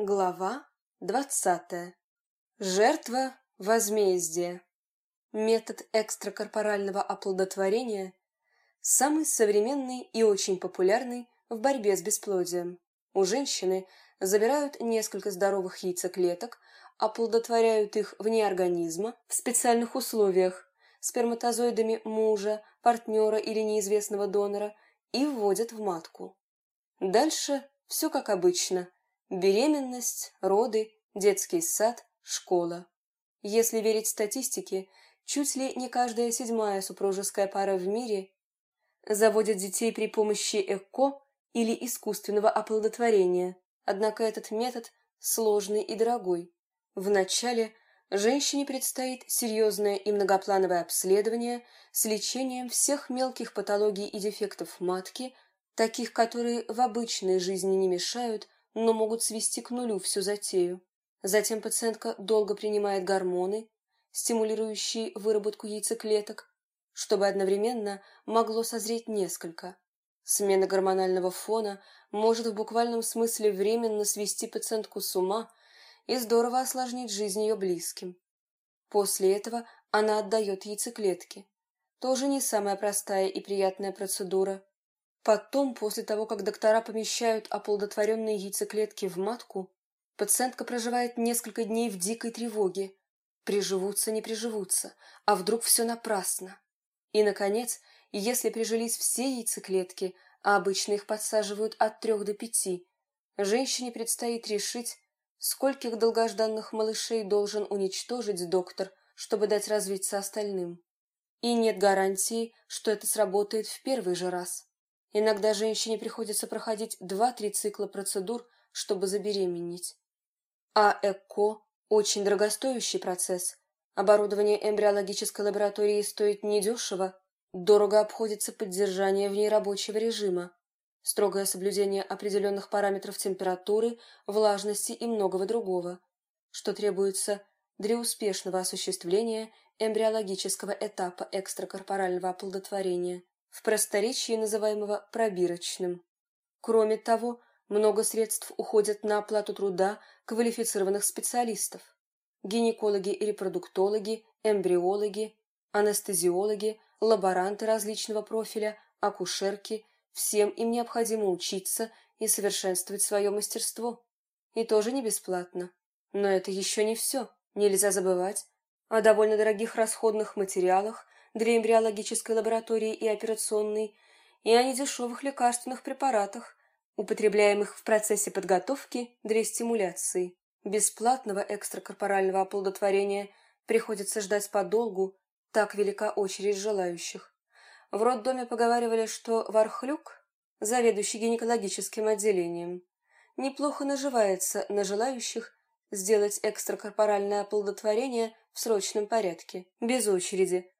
Глава двадцатая. Жертва возмездия. Метод экстракорпорального оплодотворения самый современный и очень популярный в борьбе с бесплодием. У женщины забирают несколько здоровых яйцеклеток, оплодотворяют их вне организма в специальных условиях сперматозоидами мужа, партнера или неизвестного донора и вводят в матку. Дальше все как обычно – Беременность, роды, детский сад, школа. Если верить статистике, чуть ли не каждая седьмая супружеская пара в мире заводит детей при помощи ЭКО или искусственного оплодотворения. Однако этот метод сложный и дорогой. Вначале женщине предстоит серьезное и многоплановое обследование с лечением всех мелких патологий и дефектов матки, таких, которые в обычной жизни не мешают, но могут свести к нулю всю затею. Затем пациентка долго принимает гормоны, стимулирующие выработку яйцеклеток, чтобы одновременно могло созреть несколько. Смена гормонального фона может в буквальном смысле временно свести пациентку с ума и здорово осложнить жизнь ее близким. После этого она отдает яйцеклетки. Тоже не самая простая и приятная процедура. Потом, после того, как доктора помещают оплодотворенные яйцеклетки в матку, пациентка проживает несколько дней в дикой тревоге. Приживутся, не приживутся, а вдруг все напрасно. И, наконец, если прижились все яйцеклетки, а обычно их подсаживают от трех до пяти, женщине предстоит решить, скольких долгожданных малышей должен уничтожить доктор, чтобы дать развиться остальным. И нет гарантии, что это сработает в первый же раз. Иногда женщине приходится проходить два-три цикла процедур, чтобы забеременеть. А ЭКО – очень дорогостоящий процесс. Оборудование эмбриологической лаборатории стоит недешево, дорого обходится поддержание в ней рабочего режима, строгое соблюдение определенных параметров температуры, влажности и многого другого, что требуется для успешного осуществления эмбриологического этапа экстракорпорального оплодотворения в просторечии называемого пробирочным. Кроме того, много средств уходят на оплату труда квалифицированных специалистов. Гинекологи и репродуктологи, эмбриологи, анестезиологи, лаборанты различного профиля, акушерки – всем им необходимо учиться и совершенствовать свое мастерство. И тоже не бесплатно. Но это еще не все. Нельзя забывать о довольно дорогих расходных материалах, для эмбриологической лаборатории и операционной, и о недешевых лекарственных препаратах, употребляемых в процессе подготовки для стимуляции. Бесплатного экстракорпорального оплодотворения приходится ждать подолгу, так велика очередь желающих. В роддоме поговаривали, что Вархлюк, заведующий гинекологическим отделением, неплохо наживается на желающих сделать экстракорпоральное оплодотворение в срочном порядке, без очереди,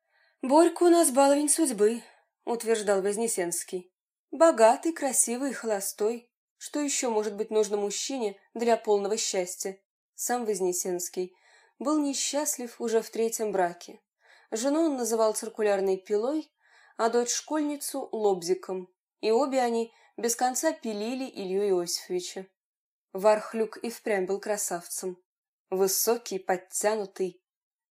«Борька у нас баловень судьбы», — утверждал Вознесенский. «Богатый, красивый и холостой. Что еще может быть нужно мужчине для полного счастья?» Сам Вознесенский был несчастлив уже в третьем браке. Жену он называл циркулярной пилой, а дочь-школьницу — лобзиком. И обе они без конца пилили Илью Иосифовича. Вархлюк и впрямь был красавцем. Высокий, подтянутый,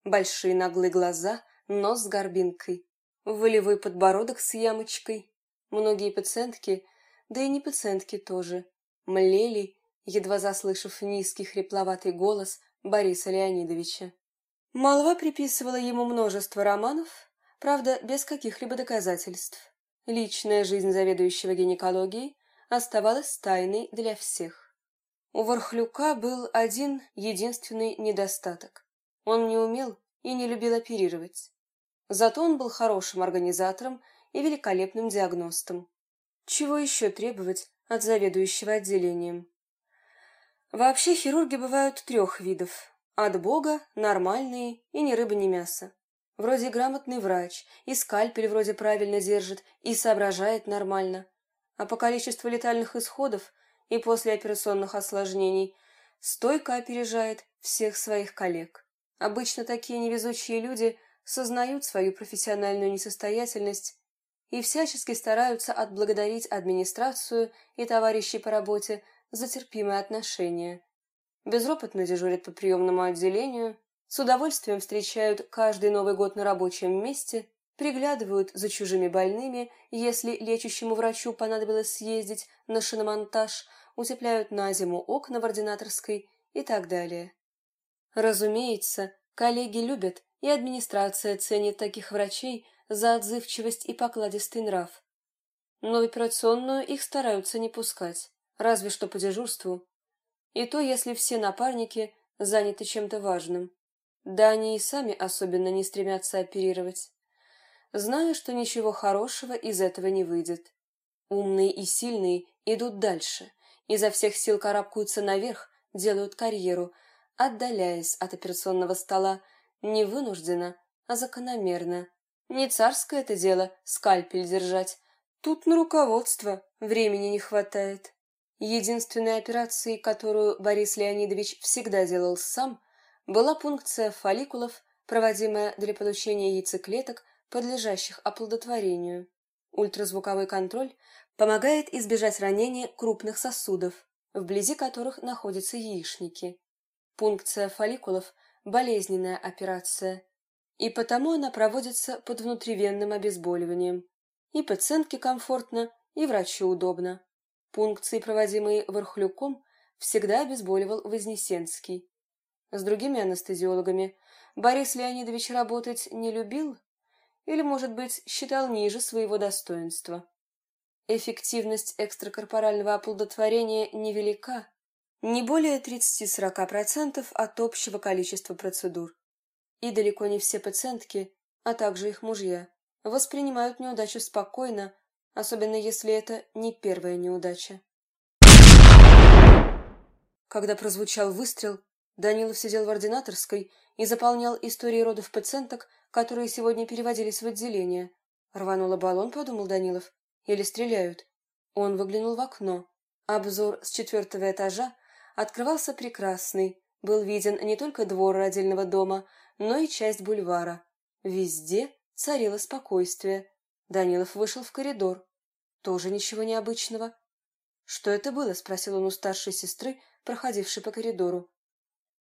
большие наглые глаза — нос с горбинкой, волевой подбородок с ямочкой. Многие пациентки, да и не пациентки тоже, млели, едва заслышав низкий хрипловатый голос Бориса Леонидовича. Молва приписывала ему множество романов, правда, без каких-либо доказательств. Личная жизнь заведующего гинекологией оставалась тайной для всех. У Вархлюка был один единственный недостаток. Он не умел и не любил оперировать. Зато он был хорошим организатором и великолепным диагностом. Чего еще требовать от заведующего отделением? Вообще хирурги бывают трех видов. От бога, нормальные и ни рыба, ни мясо. Вроде грамотный врач, и скальпель вроде правильно держит, и соображает нормально. А по количеству летальных исходов и послеоперационных осложнений стойко опережает всех своих коллег. Обычно такие невезучие люди – сознают свою профессиональную несостоятельность и всячески стараются отблагодарить администрацию и товарищей по работе за терпимое отношение. безропотно дежурят по приемному отделению, с удовольствием встречают каждый Новый год на рабочем месте, приглядывают за чужими больными, если лечащему врачу понадобилось съездить на шиномонтаж, утепляют на зиму окна в ординаторской и так далее. Разумеется, коллеги любят, и администрация ценит таких врачей за отзывчивость и покладистый нрав. Но в операционную их стараются не пускать, разве что по дежурству. И то, если все напарники заняты чем-то важным. Да они и сами особенно не стремятся оперировать. Зная, что ничего хорошего из этого не выйдет. Умные и сильные идут дальше, изо всех сил карабкаются наверх, делают карьеру, отдаляясь от операционного стола, не вынужденно, а закономерно. Не царское это дело скальпель держать. Тут на руководство времени не хватает. Единственной операцией, которую Борис Леонидович всегда делал сам, была пункция фолликулов, проводимая для получения яйцеклеток, подлежащих оплодотворению. Ультразвуковой контроль помогает избежать ранения крупных сосудов, вблизи которых находятся яичники. Пункция фолликулов – болезненная операция, и потому она проводится под внутривенным обезболиванием. И пациентке комфортно, и врачу удобно. Пункции, проводимые Вархлюком, всегда обезболивал Вознесенский. С другими анестезиологами Борис Леонидович работать не любил или, может быть, считал ниже своего достоинства. Эффективность экстракорпорального оплодотворения невелика, не более 30-40% от общего количества процедур. И далеко не все пациентки, а также их мужья, воспринимают неудачу спокойно, особенно если это не первая неудача. Когда прозвучал выстрел, Данилов сидел в ординаторской и заполнял истории родов пациенток, которые сегодня переводились в отделение. Рванула баллон, подумал Данилов. Или стреляют. Он выглянул в окно. Обзор с четвертого этажа открывался прекрасный. Был виден не только двор родильного дома, но и часть бульвара. Везде царило спокойствие. Данилов вышел в коридор. Тоже ничего необычного. «Что это было?» — спросил он у старшей сестры, проходившей по коридору.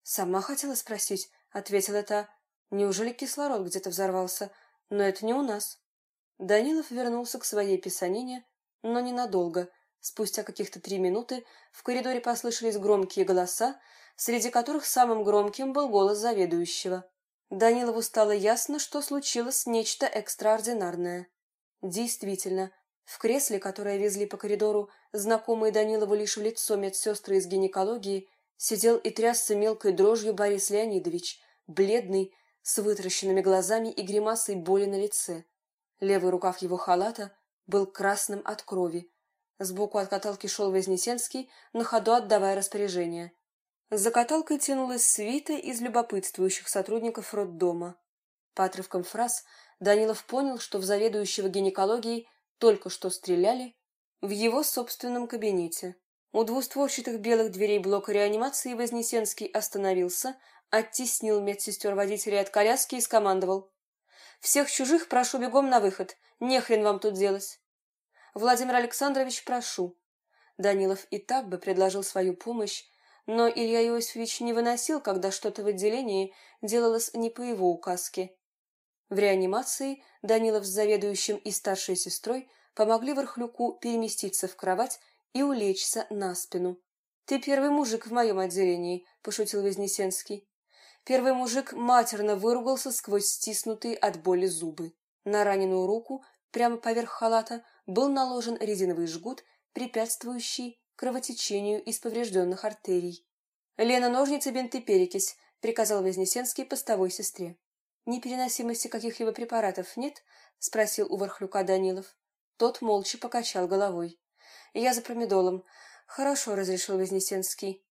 «Сама хотела спросить», — ответила та. «Неужели кислород где-то взорвался? Но это не у нас». Данилов вернулся к своей писанине, но ненадолго. Спустя каких-то три минуты в коридоре послышались громкие голоса, среди которых самым громким был голос заведующего. Данилову стало ясно, что случилось нечто экстраординарное. Действительно, в кресле, которое везли по коридору, знакомые Данилову лишь в лицо медсестры из гинекологии, сидел и трясся мелкой дрожью Борис Леонидович, бледный, с вытращенными глазами и гримасой боли на лице. Левый рукав его халата был красным от крови, Сбоку от каталки шел Вознесенский, на ходу отдавая распоряжение. За каталкой тянулась свита из любопытствующих сотрудников роддома. По отрывкам фраз Данилов понял, что в заведующего гинекологией только что стреляли в его собственном кабинете. У двустворчатых белых дверей блока реанимации Вознесенский остановился, оттеснил медсестер-водителей от коляски и скомандовал. «Всех чужих прошу бегом на выход, не хрен вам тут делать». Владимир Александрович, прошу». Данилов и так бы предложил свою помощь, но Илья Иосифович не выносил, когда что-то в отделении делалось не по его указке. В реанимации Данилов с заведующим и старшей сестрой помогли Вархлюку переместиться в кровать и улечься на спину. «Ты первый мужик в моем отделении», — пошутил Вознесенский. Первый мужик матерно выругался сквозь стиснутые от боли зубы. На раненую руку, прямо поверх халата, был наложен резиновый жгут, препятствующий кровотечению из поврежденных артерий. «Лена, ножницы, бинты, перекись», — приказал Вознесенский постовой сестре. «Непереносимости каких-либо препаратов нет?» — спросил у Вархлюка Данилов. Тот молча покачал головой. «Я за промедолом». «Хорошо», — разрешил Вознесенский.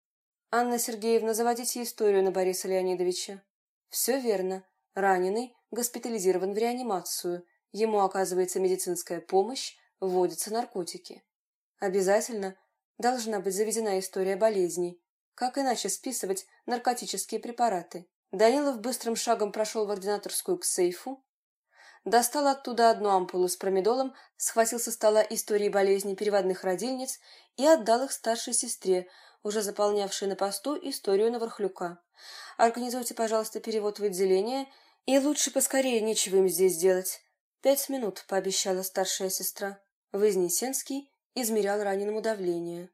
«Анна Сергеевна, заводите историю на Бориса Леонидовича». «Все верно. Раненый госпитализирован в реанимацию. Ему оказывается медицинская помощь, вводятся наркотики. Обязательно должна быть заведена история болезней. Как иначе списывать наркотические препараты? Данилов быстрым шагом прошел в ординаторскую к сейфу, достал оттуда одну ампулу с промедолом, схватил со стола истории болезней переводных родильниц и отдал их старшей сестре, уже заполнявший на посту историю Наворхлюка. «Организуйте, пожалуйста, перевод в отделение, и лучше поскорее нечего им здесь делать». «Пять минут», — пообещала старшая сестра. Вознесенский измерял раненому давление.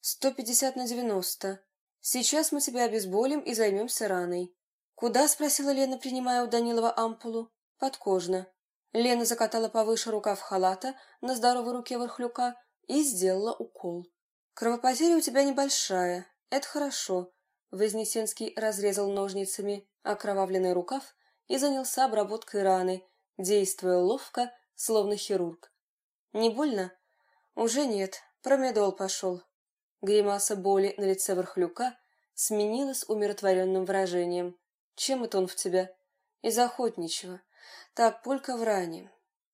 «Сто пятьдесят на девяносто. Сейчас мы тебя обезболим и займемся раной». «Куда?» — спросила Лена, принимая у Данилова ампулу. «Подкожно». Лена закатала повыше рукав халата на здоровой руке Вархлюка и сделала укол. «Кровопотеря у тебя небольшая. Это хорошо». Вознесенский разрезал ножницами окровавленный рукав и занялся обработкой раны, действуя ловко, словно хирург. «Не больно?» «Уже нет. Промедол пошел». Гримаса боли на лице Верхлюка сменилась умиротворенным выражением. «Чем это он в тебя?» «Из охотничьего. Так, пулька в ране.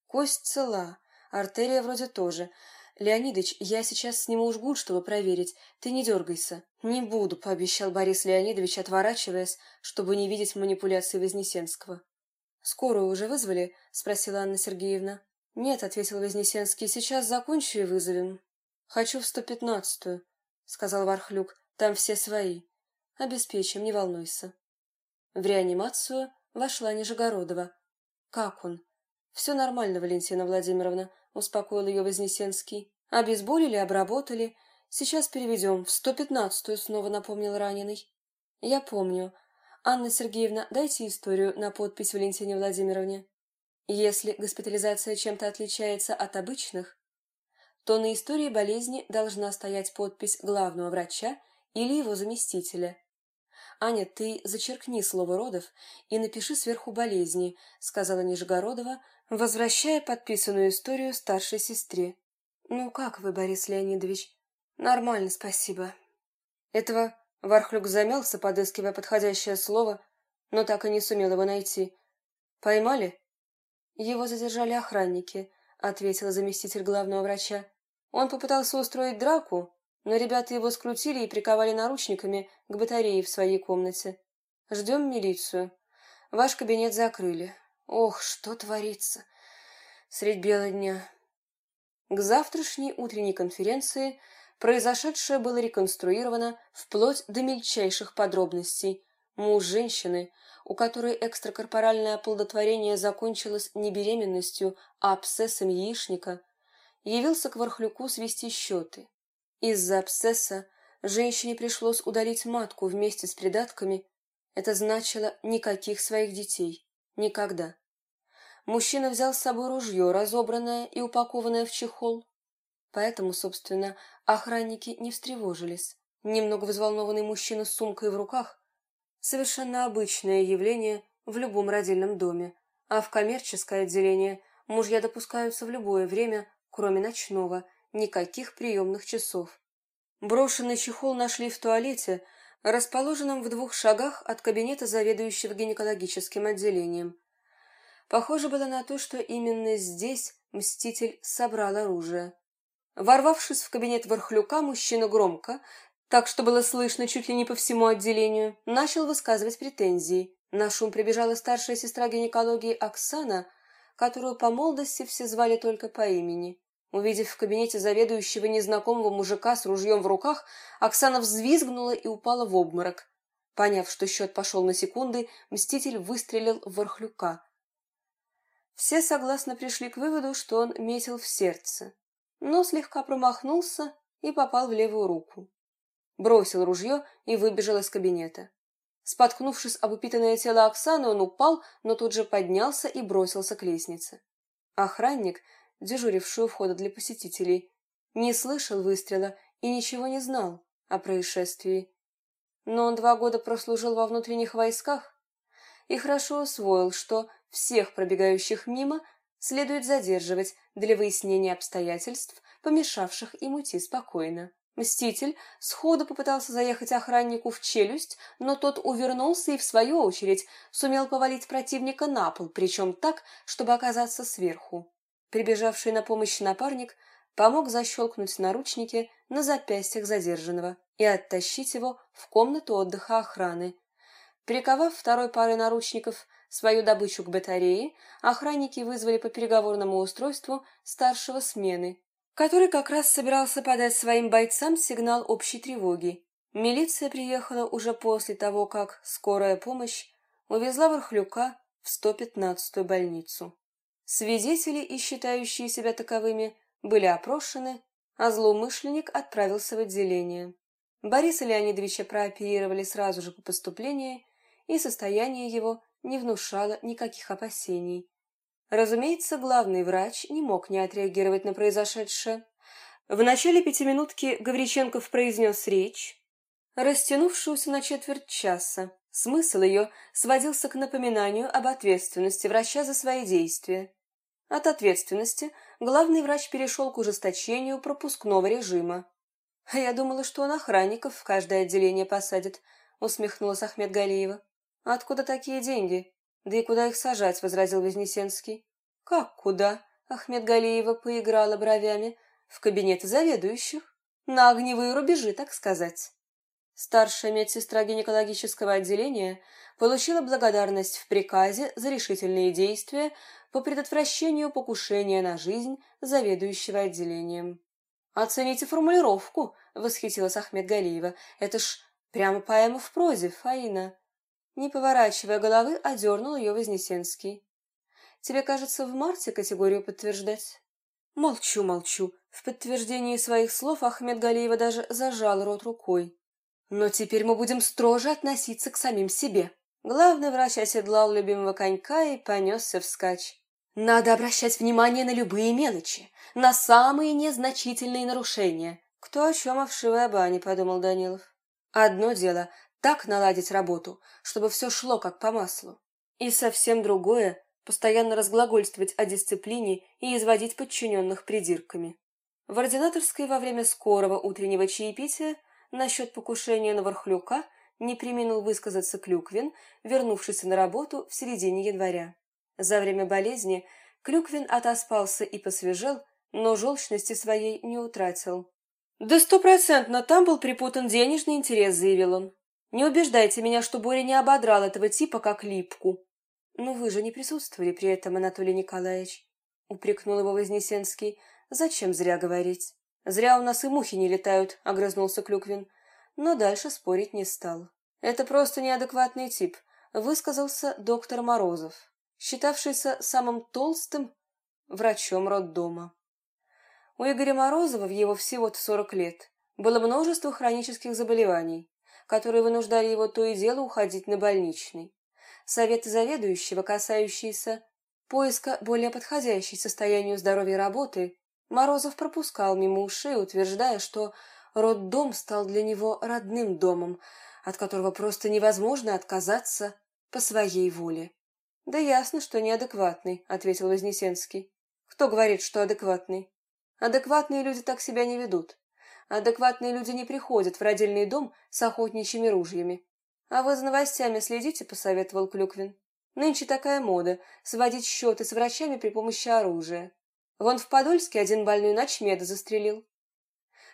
Кость цела, артерия вроде тоже. Леонидыч, я сейчас сниму жгут, чтобы проверить. Ты не дергайся». «Не буду», — пообещал Борис Леонидович, отворачиваясь, чтобы не видеть манипуляции Вознесенского. «Скорую уже вызвали?» — спросила Анна Сергеевна. «Нет», — ответил Вознесенский, — «сейчас закончу и вызовем». «Хочу в сто пятнадцатую», — сказал Вархлюк, — «там все свои». «Обеспечим, не волнуйся». В реанимацию вошла Нижегородова. «Как он?» «Все нормально, Валентина Владимировна», — успокоил ее Вознесенский. «Обезболили, обработали. Сейчас переведем. В сто пятнадцатую», — снова напомнил раненый. «Я помню. Анна Сергеевна, дайте историю на подпись Валентине Владимировне. Если госпитализация чем-то отличается от обычных, то на истории болезни должна стоять подпись главного врача или его заместителя. «Аня, ты зачеркни слово «родов» и напиши сверху болезни», — сказала Нижегородова, возвращая подписанную историю старшей сестре. «Ну как вы, Борис Леонидович?» «Нормально, спасибо». Этого Вархлюк замялся, подыскивая подходящее слово, но так и не сумел его найти. «Поймали?» «Его задержали охранники», — ответил заместитель главного врача. «Он попытался устроить драку, но ребята его скрутили и приковали наручниками к батарее в своей комнате. Ждем милицию. Ваш кабинет закрыли. Ох, что творится! Средь бела дня». К завтрашней утренней конференции – Произошедшее было реконструировано вплоть до мельчайших подробностей. Муж женщины, у которой экстракорпоральное оплодотворение закончилось не беременностью, а абсцессом яичника, явился к Вархлюку свести счеты. Из-за абсцесса женщине пришлось удалить матку вместе с придатками. Это значило никаких своих детей. Никогда. Мужчина взял с собой ружье, разобранное и упакованное в чехол, Поэтому, собственно, охранники не встревожились. Немного взволнованный мужчина с сумкой в руках – совершенно обычное явление в любом родильном доме, а в коммерческое отделение мужья допускаются в любое время, кроме ночного, никаких приемных часов. Брошенный чехол нашли в туалете, расположенном в двух шагах от кабинета заведующего гинекологическим отделением. Похоже было на то, что именно здесь мститель собрал оружие. Ворвавшись в кабинет Верхлюка, мужчина громко, так что было слышно чуть ли не по всему отделению, начал высказывать претензии. На шум прибежала старшая сестра гинекологии Оксана, которую по молодости все звали только по имени. Увидев в кабинете заведующего незнакомого мужика с ружьем в руках, Оксана взвизгнула и упала в обморок. Поняв, что счет пошел на секунды, мститель выстрелил в Верхлюка. Все согласно пришли к выводу, что он метил в сердце но слегка промахнулся и попал в левую руку. Бросил ружье и выбежал из кабинета. Споткнувшись об упитанное тело Оксаны, он упал, но тут же поднялся и бросился к лестнице. Охранник, дежуривший у входа для посетителей, не слышал выстрела и ничего не знал о происшествии. Но он два года прослужил во внутренних войсках и хорошо усвоил, что всех пробегающих мимо следует задерживать для выяснения обстоятельств, помешавших им уйти спокойно. Мститель сходу попытался заехать охраннику в челюсть, но тот увернулся и, в свою очередь, сумел повалить противника на пол, причем так, чтобы оказаться сверху. Прибежавший на помощь напарник помог защелкнуть наручники на запястьях задержанного и оттащить его в комнату отдыха охраны. Приковав второй парой наручников Свою добычу к батарее охранники вызвали по переговорному устройству старшего смены, который как раз собирался подать своим бойцам сигнал общей тревоги. Милиция приехала уже после того, как скорая помощь увезла Вархлюка в 115-ю больницу. Свидетели и считающие себя таковыми были опрошены, а злоумышленник отправился в отделение. Бориса Леонидовича прооперировали сразу же по поступлении, и состояние его не внушало никаких опасений. Разумеется, главный врач не мог не отреагировать на произошедшее. В начале пятиминутки Гавриченков произнес речь, растянувшуюся на четверть часа. Смысл ее сводился к напоминанию об ответственности врача за свои действия. От ответственности главный врач перешел к ужесточению пропускного режима. «А я думала, что он охранников в каждое отделение посадит», — усмехнулась Ахмед Галиева. «Откуда такие деньги? Да и куда их сажать?» — возразил Вознесенский. «Как куда?» — Ахмед Галиева поиграла бровями. «В кабинеты заведующих. На огневые рубежи, так сказать». Старшая медсестра гинекологического отделения получила благодарность в приказе за решительные действия по предотвращению покушения на жизнь заведующего отделением. «Оцените формулировку», — восхитилась Ахмед Галиева. «Это ж прямо поэма в прозе, Фаина». Не поворачивая головы, одернул ее Вознесенский. «Тебе, кажется, в марте категорию подтверждать?» «Молчу, молчу». В подтверждении своих слов Ахмед Галиева даже зажал рот рукой. Но теперь мы будем строже относиться к самим себе. Главный врач оседлал любимого конька и понесся вскачь. Надо обращать внимание на любые мелочи, на самые незначительные нарушения. Кто о чем о вшивой бане, подумал Данилов. Одно дело — так наладить работу, чтобы все шло как по маслу. И совсем другое — постоянно разглагольствовать о дисциплине и изводить подчиненных придирками. В ординаторской во время скорого утреннего чаепития Насчет покушения на Вархлюка не применил высказаться Клюквин, вернувшийся на работу в середине января. За время болезни Клюквин отоспался и посвежел, но желчности своей не утратил. «Да стопроцентно там был припутан денежный интерес», — заявил он. «Не убеждайте меня, что Боря не ободрал этого типа как липку». «Но вы же не присутствовали при этом, Анатолий Николаевич», — упрекнул его Вознесенский. «Зачем зря говорить?» «Зря у нас и мухи не летают», — огрызнулся Клюквин. Но дальше спорить не стал. «Это просто неадекватный тип», — высказался доктор Морозов, считавшийся самым толстым врачом роддома. У Игоря Морозова в его всего-то 40 лет было множество хронических заболеваний, которые вынуждали его то и дело уходить на больничный. Советы заведующего, касающиеся поиска более подходящей состоянию здоровья работы, Морозов пропускал мимо ушей, утверждая, что роддом стал для него родным домом, от которого просто невозможно отказаться по своей воле. «Да ясно, что неадекватный», — ответил Вознесенский. «Кто говорит, что адекватный? Адекватные люди так себя не ведут. Адекватные люди не приходят в родильный дом с охотничьими ружьями. А вы за новостями следите», — посоветовал Клюквин. «Нынче такая мода — сводить счеты с врачами при помощи оружия. Вон в Подольске один больной ночмеда застрелил.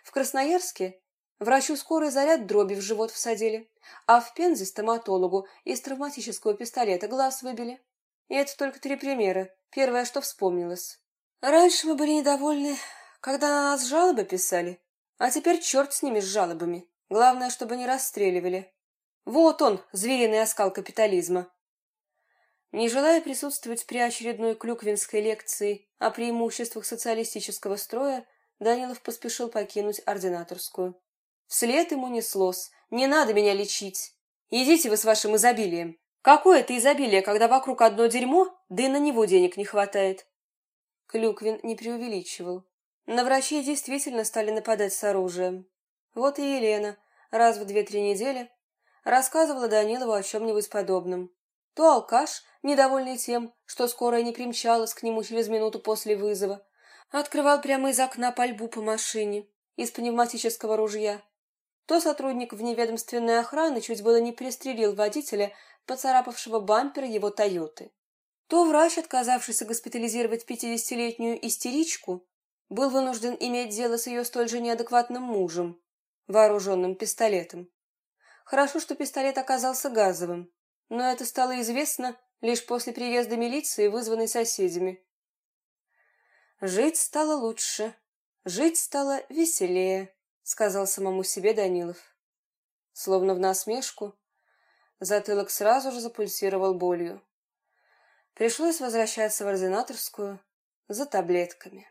В Красноярске врачу скорой заряд дроби в живот всадили, а в Пензе стоматологу из травматического пистолета глаз выбили. И это только три примера. Первое, что вспомнилось. Раньше мы были недовольны, когда на нас жалобы писали, а теперь черт с ними с жалобами. Главное, чтобы не расстреливали. Вот он, звериный оскал капитализма. Не желая присутствовать при очередной клюквинской лекции о преимуществах социалистического строя, Данилов поспешил покинуть ординаторскую. Вслед ему неслось. «Не надо меня лечить! Идите вы с вашим изобилием! Какое это изобилие, когда вокруг одно дерьмо, да и на него денег не хватает!» Клюквин не преувеличивал. На врачей действительно стали нападать с оружием. Вот и Елена раз в две-три недели рассказывала Данилову о чем-нибудь подобном. То алкаш, недовольный тем, что скорая не примчалась к нему через минуту после вызова, открывал прямо из окна пальбу по машине из пневматического ружья. То сотрудник вневедомственной охраны чуть было не пристрелил водителя, поцарапавшего бампер его «Тойоты». То врач, отказавшийся госпитализировать пятидесятилетнюю истеричку, был вынужден иметь дело с ее столь же неадекватным мужем, вооруженным пистолетом. Хорошо, что пистолет оказался газовым, но это стало известно лишь после приезда милиции, вызванной соседями. Жить стало лучше, жить стало веселее, сказал самому себе Данилов. словно в насмешку. Затылок сразу же запульсировал болью. Пришлось возвращаться в ординаторскую за таблетками.